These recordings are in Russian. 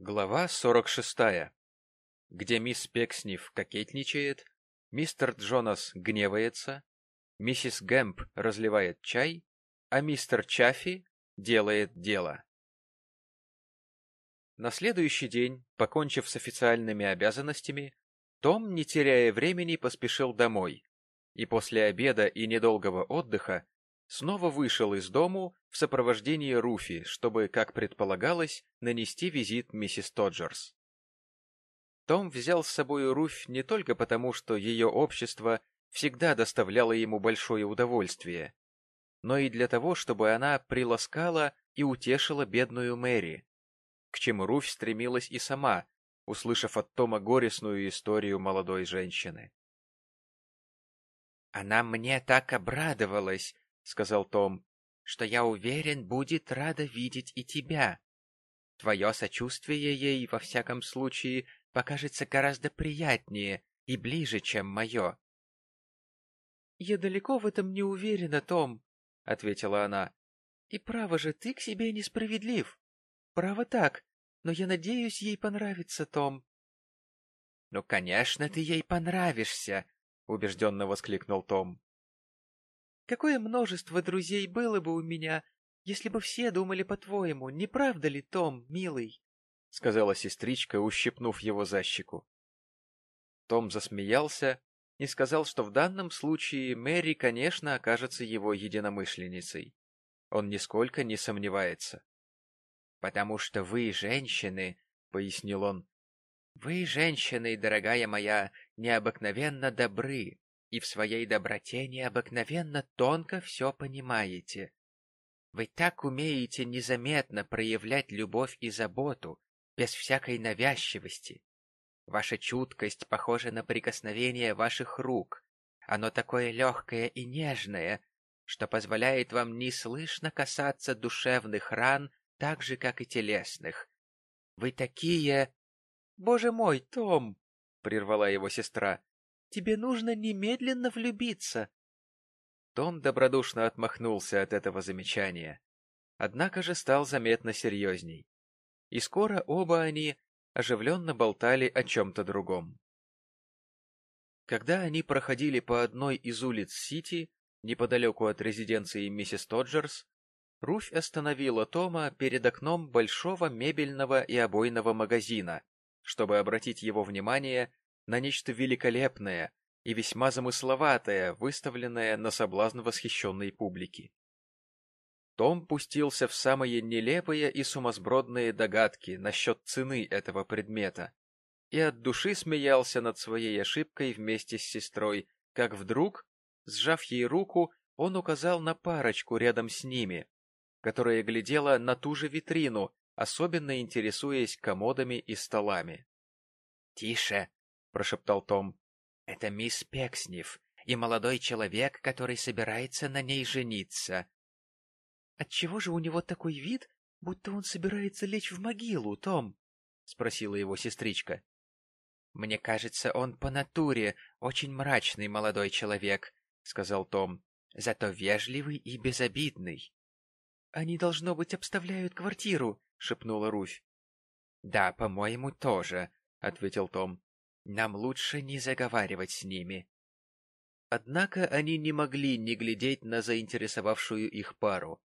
Глава 46. Где мисс Пекснев кокетничает, мистер Джонас гневается, миссис Гэмп разливает чай, а мистер Чаффи делает дело. На следующий день, покончив с официальными обязанностями, Том, не теряя времени, поспешил домой, и после обеда и недолгого отдыха снова вышел из дому в сопровождении Руфи, чтобы, как предполагалось, нанести визит миссис Тоджерс. Том взял с собой Руфь не только потому, что ее общество всегда доставляло ему большое удовольствие, но и для того, чтобы она приласкала и утешила бедную Мэри, к чему Руфь стремилась и сама, услышав от Тома горестную историю молодой женщины. «Она мне так обрадовалась, — сказал Том, — что я уверен, будет рада видеть и тебя. Твое сочувствие ей, во всяком случае, покажется гораздо приятнее и ближе, чем мое. — Я далеко в этом не уверена, Том, — ответила она. — И право же, ты к себе несправедлив. Право так, но я надеюсь, ей понравится, Том. — Ну, конечно, ты ей понравишься, — убежденно воскликнул Том. Какое множество друзей было бы у меня, если бы все думали по-твоему, не правда ли, Том, милый? — сказала сестричка, ущипнув его за щеку. Том засмеялся и сказал, что в данном случае Мэри, конечно, окажется его единомышленницей. Он нисколько не сомневается. — Потому что вы, женщины, — пояснил он, — вы, женщины, дорогая моя, необыкновенно добры, и в своей доброте необыкновенно тонко все понимаете. Вы так умеете незаметно проявлять любовь и заботу, без всякой навязчивости. Ваша чуткость похожа на прикосновение ваших рук. Оно такое легкое и нежное, что позволяет вам неслышно касаться душевных ран так же, как и телесных. Вы такие... — Боже мой, Том! — прервала его сестра. Тебе нужно немедленно влюбиться. Том добродушно отмахнулся от этого замечания, однако же стал заметно серьезней. И скоро оба они оживленно болтали о чем-то другом. Когда они проходили по одной из улиц Сити, неподалеку от резиденции миссис Тоджерс, Руфь остановила Тома перед окном большого мебельного и обойного магазина, чтобы обратить его внимание на нечто великолепное и весьма замысловатое, выставленное на соблазн восхищенной публики. Том пустился в самые нелепые и сумасбродные догадки насчет цены этого предмета и от души смеялся над своей ошибкой вместе с сестрой, как вдруг, сжав ей руку, он указал на парочку рядом с ними, которая глядела на ту же витрину, особенно интересуясь комодами и столами. — Тише! — прошептал Том. — Это мисс Пекснев и молодой человек, который собирается на ней жениться. — Отчего же у него такой вид, будто он собирается лечь в могилу, Том? — спросила его сестричка. — Мне кажется, он по натуре очень мрачный молодой человек, — сказал Том, — зато вежливый и безобидный. — Они, должно быть, обставляют квартиру, — шепнула Руфь. — Да, по-моему, тоже, — ответил Том. Нам лучше не заговаривать с ними. Однако они не могли не глядеть на заинтересовавшую их пару.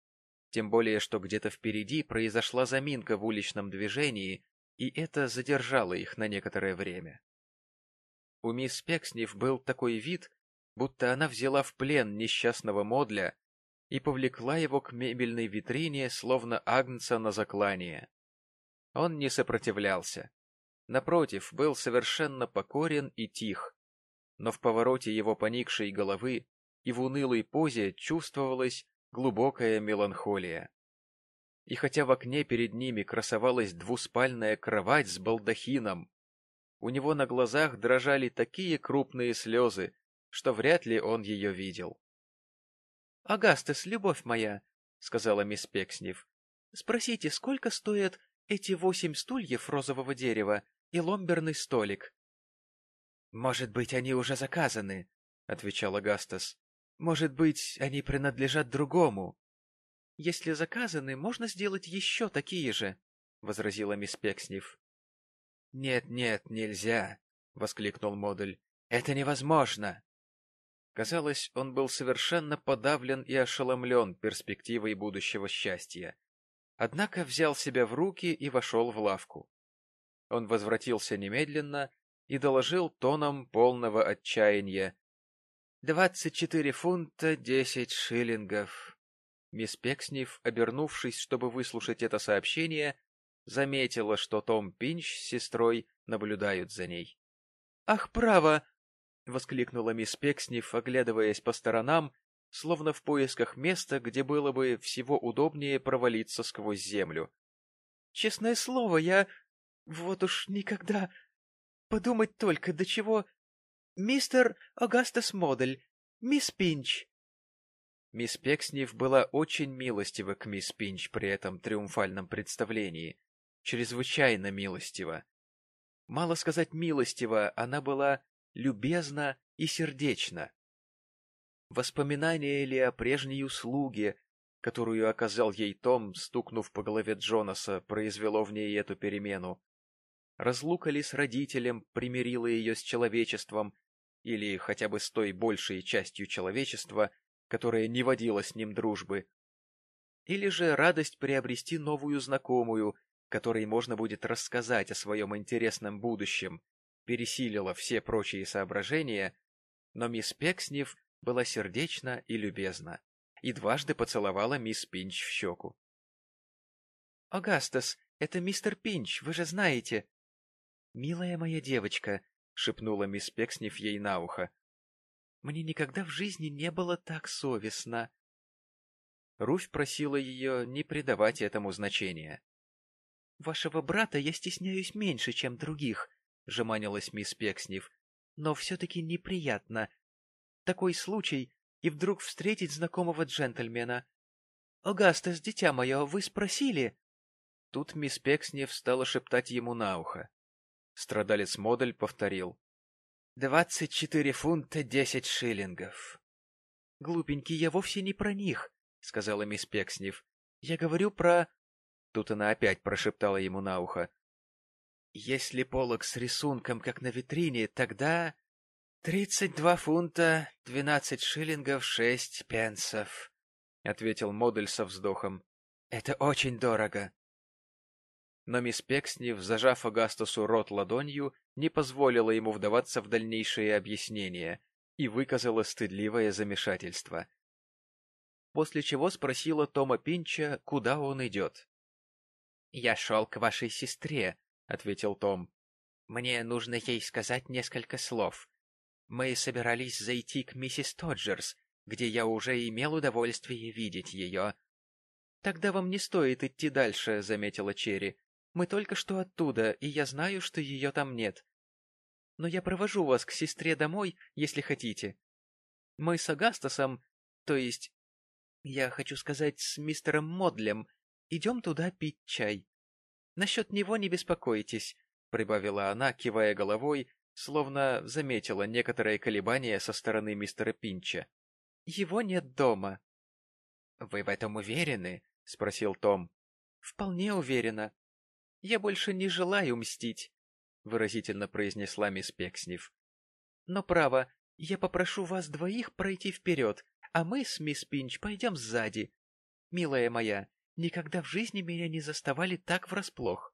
Тем более, что где-то впереди произошла заминка в уличном движении, и это задержало их на некоторое время. У мисс Пекснев был такой вид, будто она взяла в плен несчастного Модля и повлекла его к мебельной витрине, словно агнца на заклание. Он не сопротивлялся, напротив, был совершенно покорен и тих, но в повороте его поникшей головы и в унылой позе чувствовалась глубокая меланхолия. И хотя в окне перед ними красовалась двуспальная кровать с балдахином, у него на глазах дрожали такие крупные слезы, что вряд ли он ее видел. — Агастес, любовь моя, — сказала мисс Пекснев, — спросите, сколько стоят эти восемь стульев розового дерева и ломберный столик. — Может быть, они уже заказаны, — отвечал Агастас. — Может быть, они принадлежат другому. — Если заказаны, можно сделать еще такие же. — возразила мисс Пекснев. «Нет, нет, нельзя!» — воскликнул модуль. «Это невозможно!» Казалось, он был совершенно подавлен и ошеломлен перспективой будущего счастья. Однако взял себя в руки и вошел в лавку. Он возвратился немедленно и доложил тоном полного отчаяния. «Двадцать четыре фунта десять шиллингов». Мисс Пекснев, обернувшись, чтобы выслушать это сообщение, заметила, что Том Пинч с сестрой наблюдают за ней. «Ах, право!» — воскликнула мисс Пекснев, оглядываясь по сторонам, словно в поисках места, где было бы всего удобнее провалиться сквозь землю. «Честное слово, я... вот уж никогда... Подумать только, до чего... Мистер Агастас Модель, мисс Пинч!» Мисс Пекснев была очень милостива к мисс Пинч при этом триумфальном представлении. Чрезвычайно милостива. Мало сказать милостива, она была любезна и сердечна. Воспоминание ли о прежней услуге, которую оказал ей Том, стукнув по голове Джонаса, произвело в ней эту перемену? Разлука ли с родителем примирила ее с человечеством, или хотя бы с той большей частью человечества, которая не водила с ним дружбы? Или же радость приобрести новую знакомую, которой можно будет рассказать о своем интересном будущем, пересилила все прочие соображения, но мисс Пекснев была сердечна и любезна, и дважды поцеловала мисс Пинч в щеку. — Агастас, это мистер Пинч, вы же знаете. — Милая моя девочка, — шепнула мисс Пекснев ей на ухо, — мне никогда в жизни не было так совестно. Руфь просила ее не придавать этому значения. — Вашего брата я стесняюсь меньше, чем других, — жеманилась мисс Пекснев, — но все-таки неприятно, такой случай и вдруг встретить знакомого джентльмена. — Агастас, дитя мое, вы спросили? Тут мисс Пекснев стала шептать ему на ухо. Страдалец Модель повторил. — Двадцать четыре фунта десять шиллингов. — Глупенький, я вовсе не про них, — сказала мисс Пекснев. — Я говорю про... Тут она опять прошептала ему на ухо. — Если полок с рисунком, как на витрине, тогда... «Тридцать два фунта, двенадцать шиллингов, шесть пенсов», — ответил модуль со вздохом. «Это очень дорого». Но мисс Пекснев, зажав Агастусу рот ладонью, не позволила ему вдаваться в дальнейшие объяснения и выказала стыдливое замешательство. После чего спросила Тома Пинча, куда он идет. «Я шел к вашей сестре», — ответил Том. «Мне нужно ей сказать несколько слов. Мы собирались зайти к миссис Тоджерс, где я уже имел удовольствие видеть ее. — Тогда вам не стоит идти дальше, — заметила Черри. — Мы только что оттуда, и я знаю, что ее там нет. Но я провожу вас к сестре домой, если хотите. Мы с Агастасом, то есть, я хочу сказать, с мистером Модлем, идем туда пить чай. Насчет него не беспокойтесь, — прибавила она, кивая головой словно заметила некоторые колебания со стороны мистера Пинча. «Его нет дома». «Вы в этом уверены?» — спросил Том. «Вполне уверена. Я больше не желаю мстить», — выразительно произнесла мисс Пекснев. «Но, право, я попрошу вас двоих пройти вперед, а мы с мисс Пинч пойдем сзади. Милая моя, никогда в жизни меня не заставали так врасплох».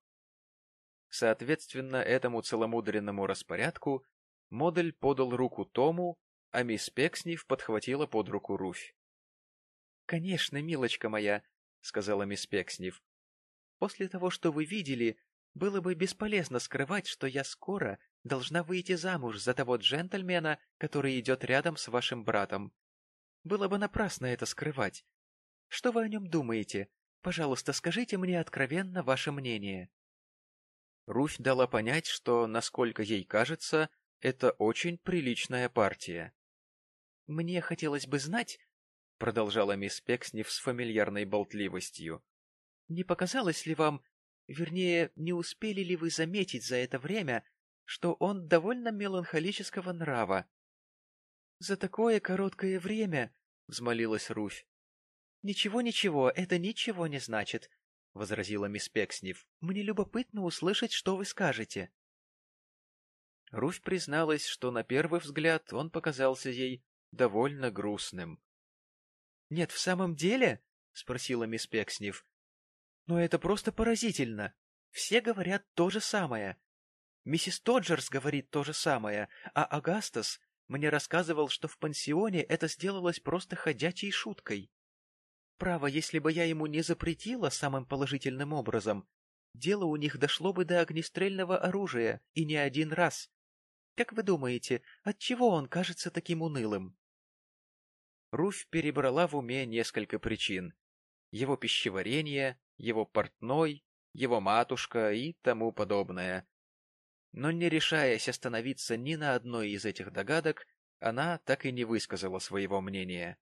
Соответственно этому целомудренному распорядку, Модель подал руку Тому, а мисс Пекснев подхватила под руку Руфь. — Конечно, милочка моя, — сказала мисс Пекснев. — После того, что вы видели, было бы бесполезно скрывать, что я скоро должна выйти замуж за того джентльмена, который идет рядом с вашим братом. Было бы напрасно это скрывать. Что вы о нем думаете? Пожалуйста, скажите мне откровенно ваше мнение. Руфь дала понять, что, насколько ей кажется, это очень приличная партия. — Мне хотелось бы знать, — продолжала мисс Пекснев с фамильярной болтливостью, — не показалось ли вам, вернее, не успели ли вы заметить за это время, что он довольно меланхолического нрава? — За такое короткое время, — взмолилась Руфь. — Ничего-ничего, это ничего не значит. — возразила мисс Пекснев. — Мне любопытно услышать, что вы скажете. Руфь призналась, что на первый взгляд он показался ей довольно грустным. — Нет, в самом деле? — спросила мисс Пекснев. — Но это просто поразительно. Все говорят то же самое. Миссис Тоджерс говорит то же самое, а Агастас мне рассказывал, что в пансионе это сделалось просто ходячей шуткой. Право, если бы я ему не запретила самым положительным образом, дело у них дошло бы до огнестрельного оружия, и не один раз. Как вы думаете, отчего он кажется таким унылым? Руфь перебрала в уме несколько причин. Его пищеварение, его портной, его матушка и тому подобное. Но не решаясь остановиться ни на одной из этих догадок, она так и не высказала своего мнения.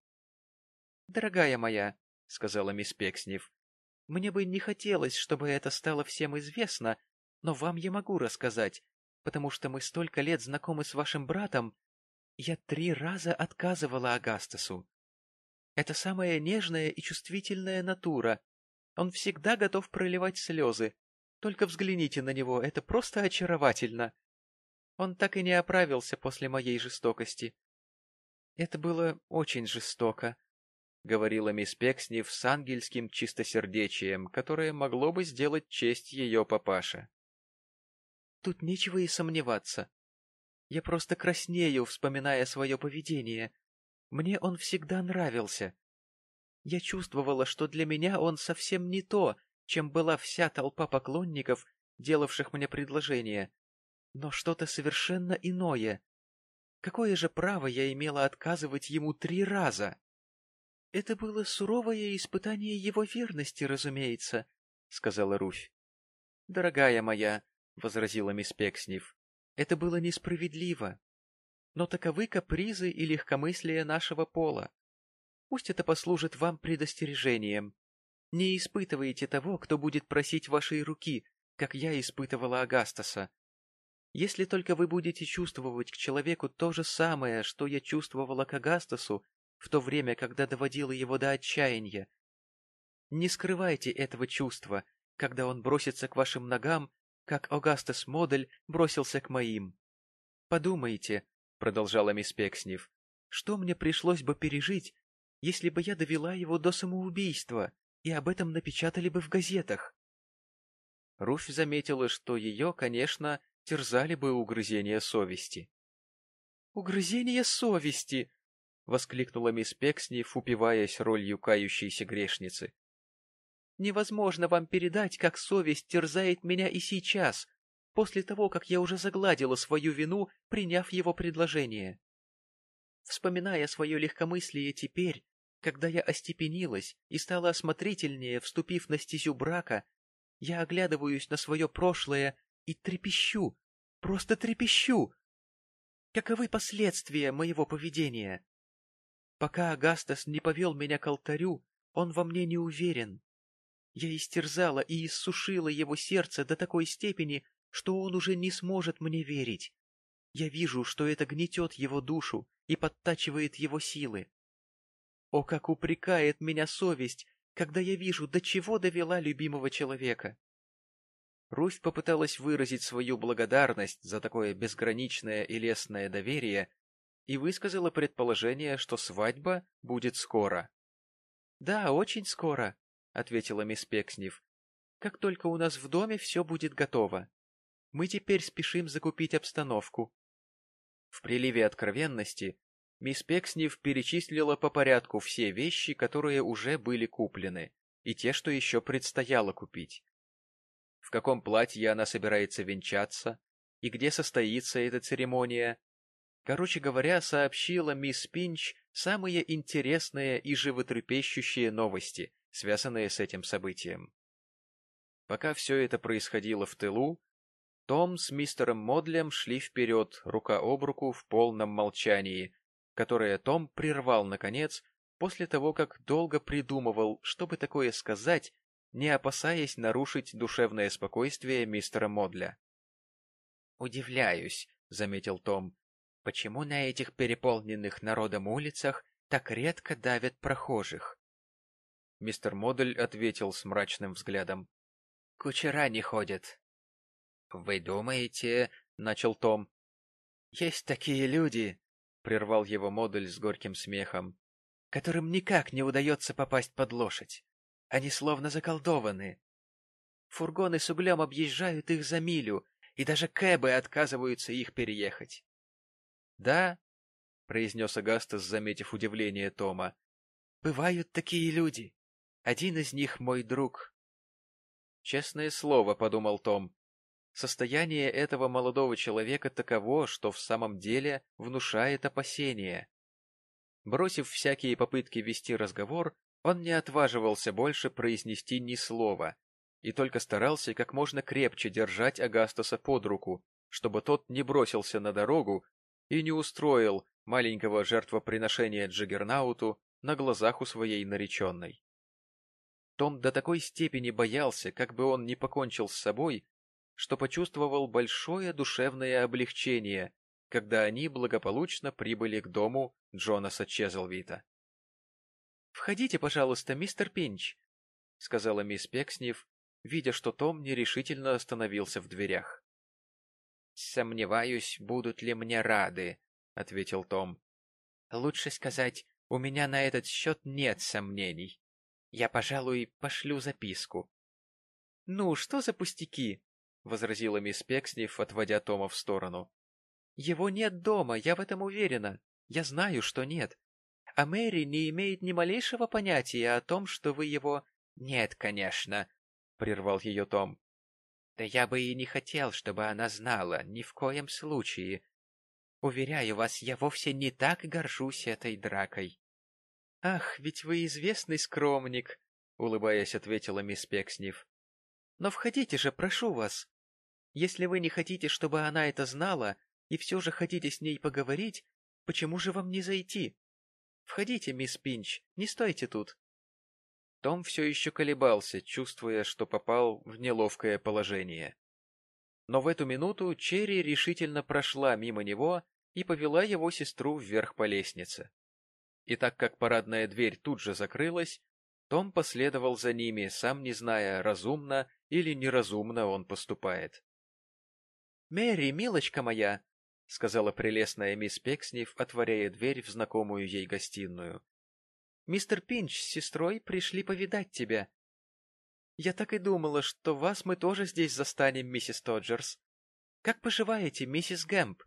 — Дорогая моя, — сказала мисс Пекснев, — мне бы не хотелось, чтобы это стало всем известно, но вам я могу рассказать, потому что мы столько лет знакомы с вашим братом. Я три раза отказывала Агастасу. Это самая нежная и чувствительная натура. Он всегда готов проливать слезы, только взгляните на него, это просто очаровательно. Он так и не оправился после моей жестокости. Это было очень жестоко, — говорила мисс Пекснев с ангельским чистосердечием, которое могло бы сделать честь ее папаше. Тут нечего и сомневаться. Я просто краснею, вспоминая свое поведение. Мне он всегда нравился. Я чувствовала, что для меня он совсем не то, чем была вся толпа поклонников, делавших мне предложение, но что-то совершенно иное. Какое же право я имела отказывать ему три раза? — Это было суровое испытание его верности, разумеется, — сказала Руфь. — Дорогая моя, — возразила мисс Пекснев, — это было несправедливо. Но таковы капризы и легкомыслие нашего пола. Пусть это послужит вам предостережением. Не испытывайте того, кто будет просить вашей руки, как я испытывала Агастаса. Если только вы будете чувствовать к человеку то же самое, что я чувствовала к Агастасу в то время, когда доводила его до отчаяния. Не скрывайте этого чувства, когда он бросится к вашим ногам, как Агастас Модель бросился к моим. Подумайте, — продолжала мисс Пекснев, — что мне пришлось бы пережить, если бы я довела его до самоубийства? и об этом напечатали бы в газетах. Руфь заметила, что ее, конечно, терзали бы угрызения совести. — Угрызения совести! — воскликнула мисс Пекснев, упиваясь ролью кающейся грешницы. — Невозможно вам передать, как совесть терзает меня и сейчас, после того, как я уже загладила свою вину, приняв его предложение. Вспоминая свое легкомыслие теперь, когда я остепенилась и стала осмотрительнее, вступив на стезю брака, я оглядываюсь на свое прошлое и трепещу, просто трепещу. Каковы последствия моего поведения? Пока Агастас не повел меня к алтарю, он во мне не уверен. Я истерзала и иссушила его сердце до такой степени, что он уже не сможет мне верить. Я вижу, что это гнетет его душу и подтачивает его силы. О, как упрекает меня совесть, когда я вижу, до чего довела любимого человека. Руфь попыталась выразить свою благодарность за такое безграничное и лестное доверие и высказала предположение, что свадьба будет скоро. — Да, очень скоро, — ответила мисс Пекснев. — Как только у нас в доме все будет готово. Мы теперь спешим закупить обстановку. В приливе откровенности Мисс Пекснев перечислила по порядку все вещи, которые уже были куплены, и те, что еще предстояло купить. В каком платье она собирается венчаться, и где состоится эта церемония. Короче говоря, сообщила мисс Пинч самые интересные и животрепещущие новости, связанные с этим событием. Пока все это происходило в тылу, том с мистером Модлем шли вперед, рука об руку, в полном молчании, которое Том прервал, наконец, после того, как долго придумывал, чтобы такое сказать, не опасаясь нарушить душевное спокойствие мистера Модля. «Удивляюсь», — заметил Том, — «почему на этих переполненных народом улицах так редко давят прохожих?» Мистер Модель ответил с мрачным взглядом. — Кучера не ходят. — Вы думаете, — начал Том. — Есть такие люди, — прервал его Модель с горьким смехом, — которым никак не удается попасть под лошадь. Они словно заколдованы. Фургоны с углем объезжают их за милю, и даже кэбы отказываются их переехать. — Да, — произнес Агастас, заметив удивление Тома, — бывают такие люди. Один из них мой друг. Честное слово, — подумал Том, — состояние этого молодого человека таково, что в самом деле внушает опасения. Бросив всякие попытки вести разговор, он не отваживался больше произнести ни слова, и только старался как можно крепче держать Агастаса под руку, чтобы тот не бросился на дорогу и не устроил маленького жертвоприношения Джиггернауту на глазах у своей нареченной. Том до такой степени боялся, как бы он не покончил с собой, что почувствовал большое душевное облегчение, когда они благополучно прибыли к дому Джонаса Чезлвита. — Входите, пожалуйста, мистер Пинч, — сказала мисс Пекснев, видя, что Том нерешительно остановился в дверях. — Сомневаюсь, будут ли мне рады, — ответил Том. — Лучше сказать, у меня на этот счет нет сомнений. Я, пожалуй, пошлю записку. — Ну, что за пустяки? — возразила мисс Пекснев, отводя Тома в сторону. — Его нет дома, я в этом уверена. Я знаю, что нет. А Мэри не имеет ни малейшего понятия о том, что вы его... — Нет, конечно, — прервал ее Том. — Да я бы и не хотел, чтобы она знала, ни в коем случае. Уверяю вас, я вовсе не так горжусь этой дракой. — Ах, ведь вы известный скромник, — улыбаясь, ответила мисс Пекснев. — Но входите же, прошу вас. Если вы не хотите, чтобы она это знала, и все же хотите с ней поговорить, почему же вам не зайти? Входите, мисс Пинч, не стойте тут. Том все еще колебался, чувствуя, что попал в неловкое положение. Но в эту минуту Черри решительно прошла мимо него и повела его сестру вверх по лестнице. И так как парадная дверь тут же закрылась, том последовал за ними, сам не зная, разумно или неразумно он поступает. — Мэри, милочка моя, — сказала прелестная мисс Пекснев, отворяя дверь в знакомую ей гостиную. — Мистер Пинч с сестрой пришли повидать тебя. Я так и думала, что вас мы тоже здесь застанем, миссис Тоджерс. Как поживаете, миссис Гэмп?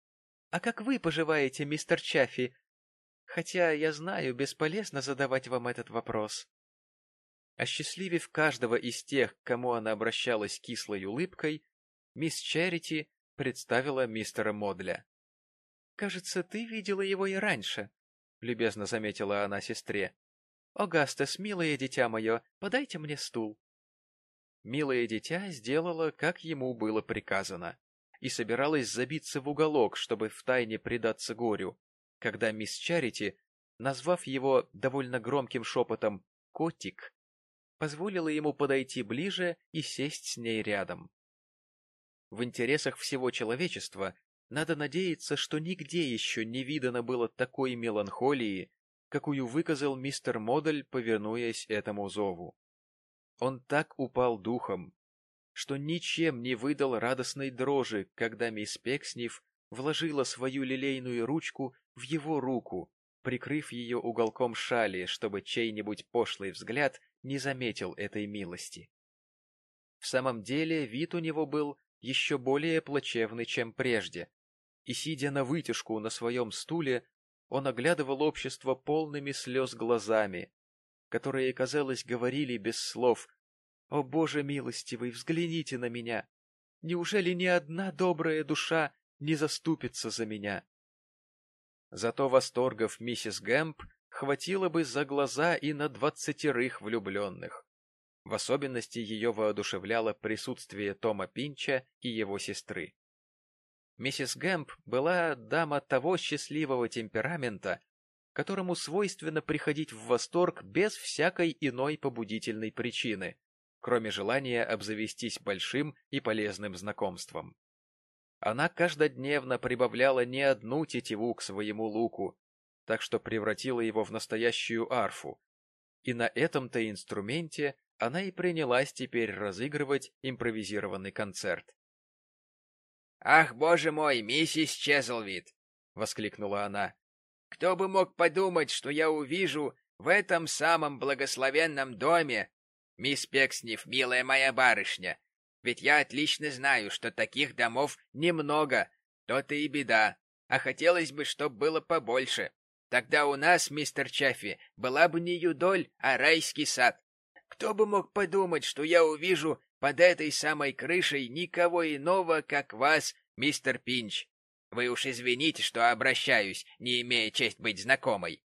— А как вы поживаете, мистер Чаффи, хотя, я знаю, бесполезно задавать вам этот вопрос. Осчастливив каждого из тех, к кому она обращалась кислой улыбкой, мисс Чарити представила мистера Модля. — Кажется, ты видела его и раньше, — любезно заметила она сестре. — Огастес, милое дитя мое, подайте мне стул. Милое дитя сделала, как ему было приказано, и собиралась забиться в уголок, чтобы втайне предаться горю, когда мисс Чарити, назвав его довольно громким шепотом «котик», позволила ему подойти ближе и сесть с ней рядом. В интересах всего человечества надо надеяться, что нигде еще не видано было такой меланхолии, какую выказал мистер Модель, повинуясь этому зову. Он так упал духом, что ничем не выдал радостной дрожи, когда мисс Пекснев вложила свою лилейную ручку в его руку, прикрыв ее уголком шали, чтобы чей-нибудь пошлый взгляд не заметил этой милости. В самом деле вид у него был еще более плачевный, чем прежде, и, сидя на вытяжку на своем стуле, он оглядывал общество полными слез глазами, которые, казалось, говорили без слов «О, Боже милостивый, взгляните на меня! Неужели ни одна добрая душа не заступится за меня. Зато восторгов миссис Гэмп хватило бы за глаза и на двадцатерых влюбленных. В особенности ее воодушевляло присутствие Тома Пинча и его сестры. Миссис Гэмп была дама того счастливого темперамента, которому свойственно приходить в восторг без всякой иной побудительной причины, кроме желания обзавестись большим и полезным знакомством. Она каждодневно прибавляла не одну тетиву к своему луку, так что превратила его в настоящую арфу, и на этом-то инструменте она и принялась теперь разыгрывать импровизированный концерт. «Ах, боже мой, миссис Чезлвид!» — воскликнула она. «Кто бы мог подумать, что я увижу в этом самом благословенном доме мисс Пекснев, милая моя барышня, ведь я отлично знаю, что таких домов немного, то-то и беда, а хотелось бы, чтоб было побольше. Тогда у нас, мистер Чаффи, была бы не юдоль, а райский сад. Кто бы мог подумать, что я увижу под этой самой крышей никого иного, как вас, мистер Пинч. Вы уж извините, что обращаюсь, не имея честь быть знакомой.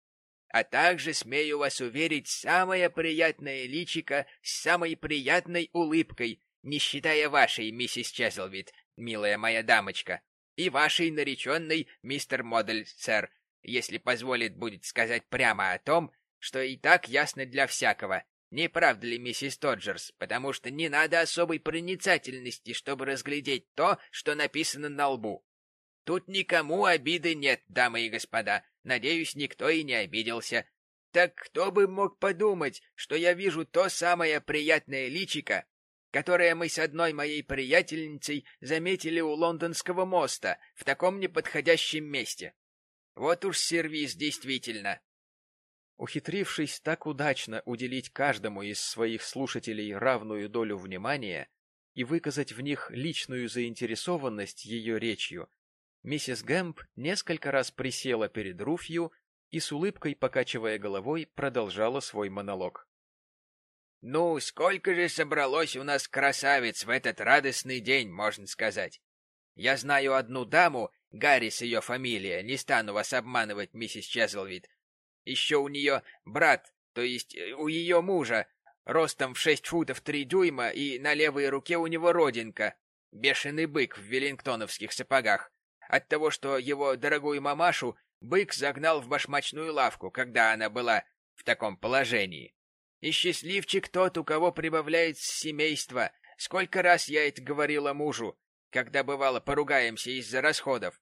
А также смею вас уверить, самое приятное личико с самой приятной улыбкой, не считая вашей, миссис Чеслвид, милая моя дамочка, и вашей нареченной, мистер Модель, сэр, если позволит будет сказать прямо о том, что и так ясно для всякого, не правда ли, миссис Тоджерс? Потому что не надо особой проницательности, чтобы разглядеть то, что написано на лбу. Тут никому обиды нет, дамы и господа. Надеюсь, никто и не обиделся. Так кто бы мог подумать, что я вижу то самое приятное личико, которое мы с одной моей приятельницей заметили у лондонского моста в таком неподходящем месте. Вот уж сервис действительно. Ухитрившись так удачно уделить каждому из своих слушателей равную долю внимания и выказать в них личную заинтересованность ее речью, миссис Гэмп несколько раз присела перед Руфью и с улыбкой, покачивая головой, продолжала свой монолог. «Ну, сколько же собралось у нас красавиц в этот радостный день, можно сказать. Я знаю одну даму, Гаррис ее фамилия, не стану вас обманывать, миссис Чезлвид, еще у нее брат, то есть э, у ее мужа, ростом в шесть футов три дюйма, и на левой руке у него родинка, бешеный бык в веллингтоновских сапогах, от того, что его дорогую мамашу бык загнал в башмачную лавку, когда она была в таком положении. И счастливчик тот, у кого прибавляется семейство. Сколько раз я это говорила мужу, когда бывало поругаемся из-за расходов.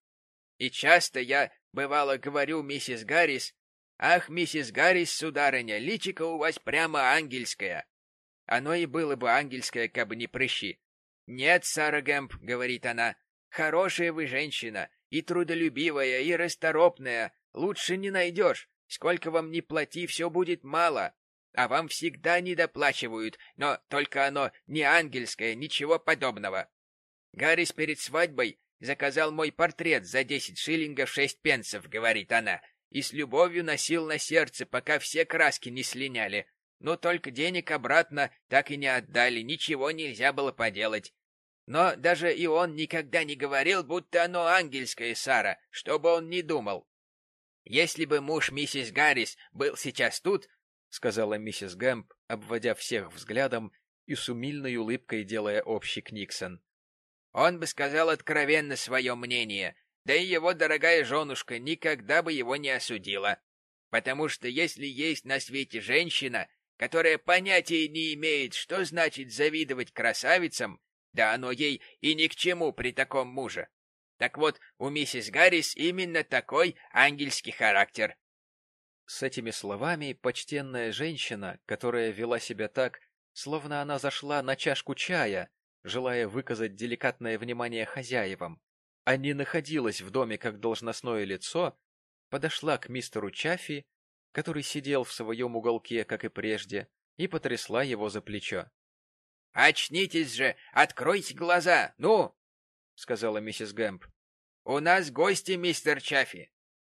И часто я, бывало, говорю миссис Гаррис, «Ах, миссис Гаррис, сударыня, личико у вас прямо ангельское!» Оно и было бы ангельское, кабы не прыщи. «Нет, Сара Гэмп», — говорит она, — «хорошая вы женщина, и трудолюбивая, и расторопная, лучше не найдешь. Сколько вам ни плати, все будет мало, а вам всегда недоплачивают, но только оно не ангельское, ничего подобного». Гаррис перед свадьбой заказал мой портрет за десять шиллингов шесть пенсов, говорит она, и с любовью носил на сердце, пока все краски не слиняли. Но только денег обратно так и не отдали, ничего нельзя было поделать. Но даже и он никогда не говорил, будто оно ангельское, Сара, что бы он ни думал. Если бы муж миссис Гаррис был сейчас тут, — сказала миссис Гэмп, обводя всех взглядом и с умильной улыбкой делая общий Книксон, — он бы сказал откровенно свое мнение, да и его дорогая женушка никогда бы его не осудила. Потому что если есть на свете женщина, которая понятия не имеет, что значит завидовать красавицам, да оно ей и ни к чему при таком муже. Так вот, у миссис Гаррис именно такой ангельский характер. С этими словами почтенная женщина, которая вела себя так, словно она зашла на чашку чая, желая выказать деликатное внимание хозяевам, а не находилась в доме как должностное лицо, подошла к мистеру Чаффи, который сидел в своем уголке, как и прежде, и потрясла его за плечо. — Очнитесь же! Откройте глаза! Ну! — сказала миссис Гэмп. — У нас гости, мистер Чаффи.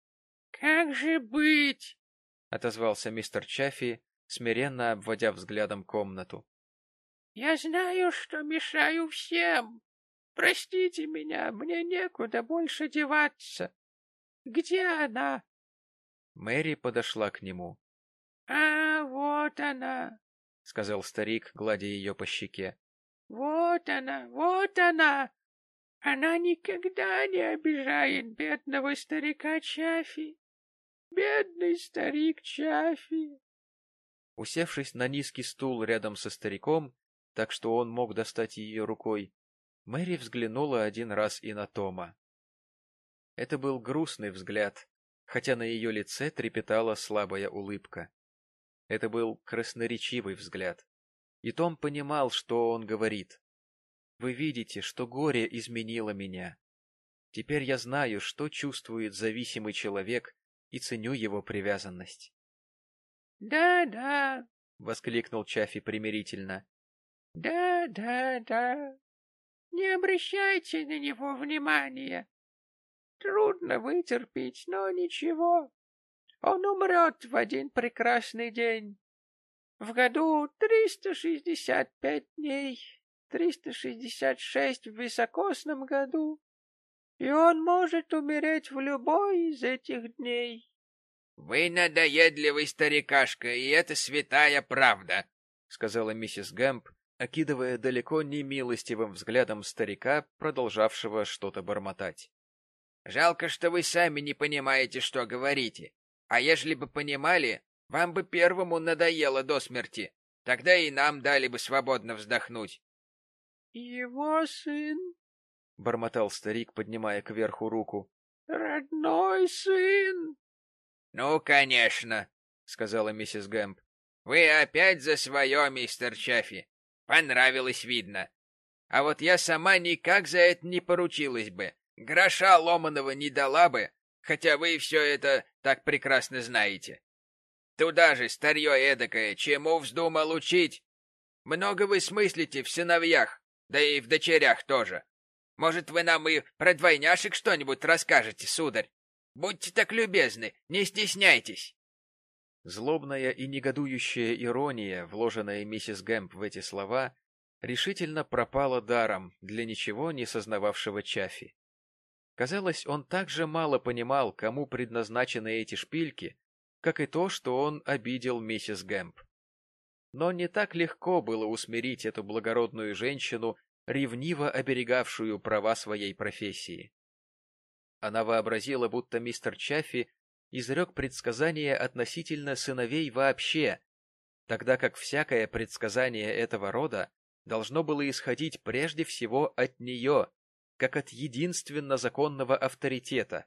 — Как же быть? — отозвался мистер Чаффи, смиренно обводя взглядом комнату. — Я знаю, что мешаю всем, Простите меня, мне некуда больше деваться. Где она? Мэри подошла к нему. — А, вот она, — сказал старик, гладя ее по щеке. — Вот она, вот она! Она никогда не обижает бедного старика Чафи. Бедный старик Чафи. Усевшись на низкий стул рядом со стариком, так что он мог достать ее рукой, Мэри взглянула один раз и на Тома. Это был грустный взгляд, хотя на ее лице трепетала слабая улыбка. Это был красноречивый взгляд. И Том понимал, что он говорит. «Вы видите, что горе изменило меня. Теперь я знаю, что чувствует зависимый человек, и ценю его привязанность». «Да, да», — воскликнул Чаффи примирительно. «Да, да, да. Не обращайте на него внимания. Трудно вытерпеть, но ничего. Он умрет в один прекрасный день. В году 365 дней, 366 в високосном году, и он может умереть в любой из этих дней. — Вы надоедливый старикашка, и это святая правда, — сказала миссис Гэмп, окидывая далеко не милостивым взглядом старика, продолжавшего что-то бормотать. — Жалко, что вы сами не понимаете, что говорите. А ежели бы понимали, вам бы первому надоело до смерти. Тогда и нам дали бы свободно вздохнуть. — Его сын, — бормотал старик, поднимая кверху руку. — Родной сын. — Ну, конечно, — сказала миссис Гэмп. — Вы опять за свое, мистер Чаффи. Понравилось, видно. А вот я сама никак за это не поручилась бы. Гроша ломаного не дала бы, хотя вы все это так прекрасно знаете. Туда же старье эдакое, чему вздумал учить? Много вы смыслите в сыновьях, да и в дочерях тоже. Может, вы нам и про двойняшек что-нибудь расскажете, сударь? Будьте так любезны, не стесняйтесь. Злобная и негодующая ирония, вложенная миссис Гэмп в эти слова, решительно пропала даром для ничего не сознававшего Чаффи. Казалось, он так же мало понимал, кому предназначены эти шпильки, как и то, что он обидел миссис Гэмп. Но не так легко было усмирить эту благородную женщину, ревниво оберегавшую права своей профессии. Она вообразила, будто мистер Чаффи изрек предсказание относительно сыновей вообще, тогда как всякое предсказание этого рода должно было исходить прежде всего от нее, как от единственно законного авторитета,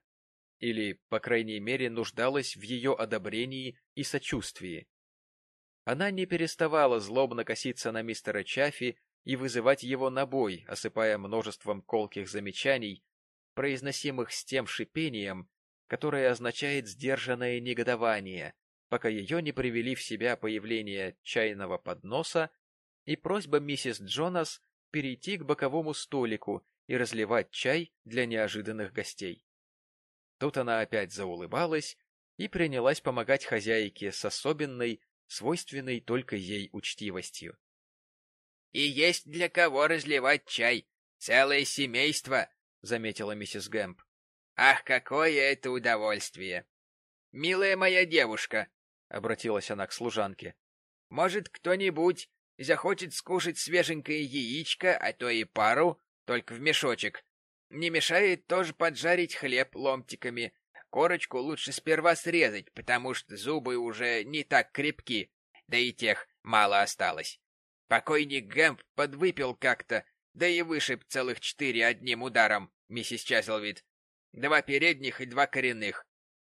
или, по крайней мере, нуждалась в ее одобрении и сочувствии. Она не переставала злобно коситься на мистера Чаффи и вызывать его на бой, осыпая множеством колких замечаний, произносимых с тем шипением, которое означает сдержанное негодование, пока ее не привели в себя появление чайного подноса и просьба миссис Джонас перейти к боковому столику и разливать чай для неожиданных гостей. Тут она опять заулыбалась и принялась помогать хозяйке с особенной, свойственной только ей учтивостью. — И есть для кого разливать чай. Целое семейство, — заметила миссис Гэмп. — Ах, какое это удовольствие! — Милая моя девушка, — обратилась она к служанке, — может, кто-нибудь захочет скушать свеженькое яичко, а то и пару, только в мешочек. Не мешает тоже поджарить хлеб ломтиками. Корочку лучше сперва срезать, потому что зубы уже не так крепки, да и тех мало осталось. Покойник Гэмп подвыпил как-то, да и вышиб целых четыре одним ударом, миссис Чазлвид. Два передних и два коренных.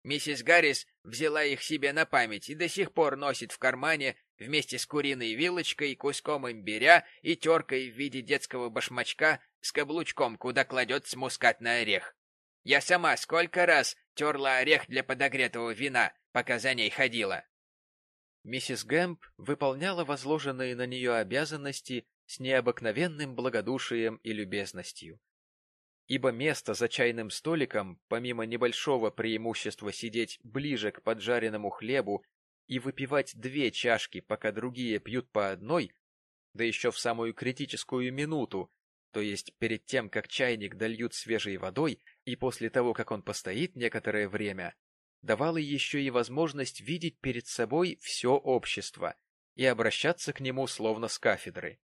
Миссис Гаррис взяла их себе на память и до сих пор носит в кармане вместе с куриной вилочкой, куском имбиря и теркой в виде детского башмачка с каблучком, куда кладется мускатный орех. Я сама сколько раз терла орех для подогретого вина, пока за ней ходила. Миссис Гэмп выполняла возложенные на нее обязанности с необыкновенным благодушием и любезностью. Ибо место за чайным столиком, помимо небольшого преимущества сидеть ближе к поджаренному хлебу и выпивать две чашки, пока другие пьют по одной, да еще в самую критическую минуту, то есть перед тем, как чайник дольют свежей водой и после того, как он постоит некоторое время, давало еще и возможность видеть перед собой все общество и обращаться к нему словно с кафедры.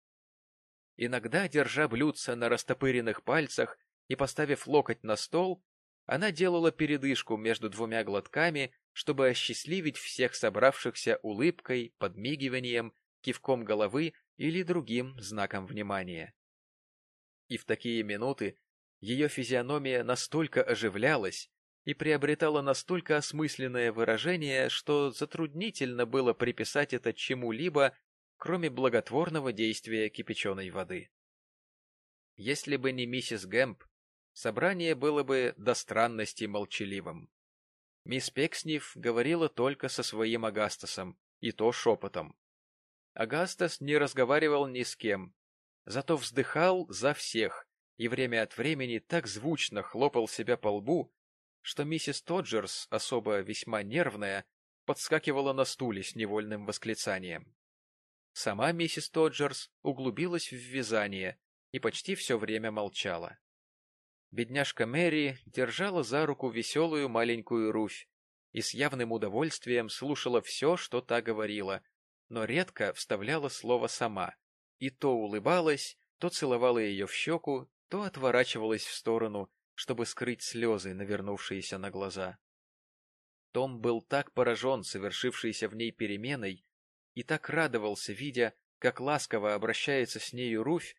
Иногда, держа блюдце на растопыренных пальцах и поставив локоть на стол, она делала передышку между двумя глотками, чтобы осчастливить всех собравшихся улыбкой, подмигиванием, кивком головы или другим знаком внимания. И в такие минуты ее физиономия настолько оживлялась, и приобретала настолько осмысленное выражение, что затруднительно было приписать это чему-либо, кроме благотворного действия кипяченой воды. Если бы не миссис Гэмп, собрание было бы до странности молчаливым. Мисс Пекснев говорила только со своим Агастасом, и то шепотом. Агастас не разговаривал ни с кем, зато вздыхал за всех и время от времени так звучно хлопал себя по лбу, что миссис Тоджерс, особо весьма нервная, подскакивала на стуле с невольным восклицанием. Сама миссис Тоджерс углубилась в вязание и почти все время молчала. Бедняжка Мэри держала за руку веселую маленькую Руфь и с явным удовольствием слушала все, что та говорила, но редко вставляла слово сама, и то улыбалась, то целовала ее в щеку, то отворачивалась в сторону, чтобы скрыть слезы, навернувшиеся на глаза. Том был так поражен совершившейся в ней переменой и так радовался, видя, как ласково обращается с нею Руфь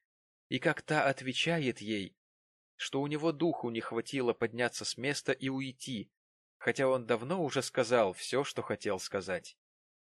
и как та отвечает ей, что у него духу не хватило подняться с места и уйти, хотя он давно уже сказал все, что хотел сказать.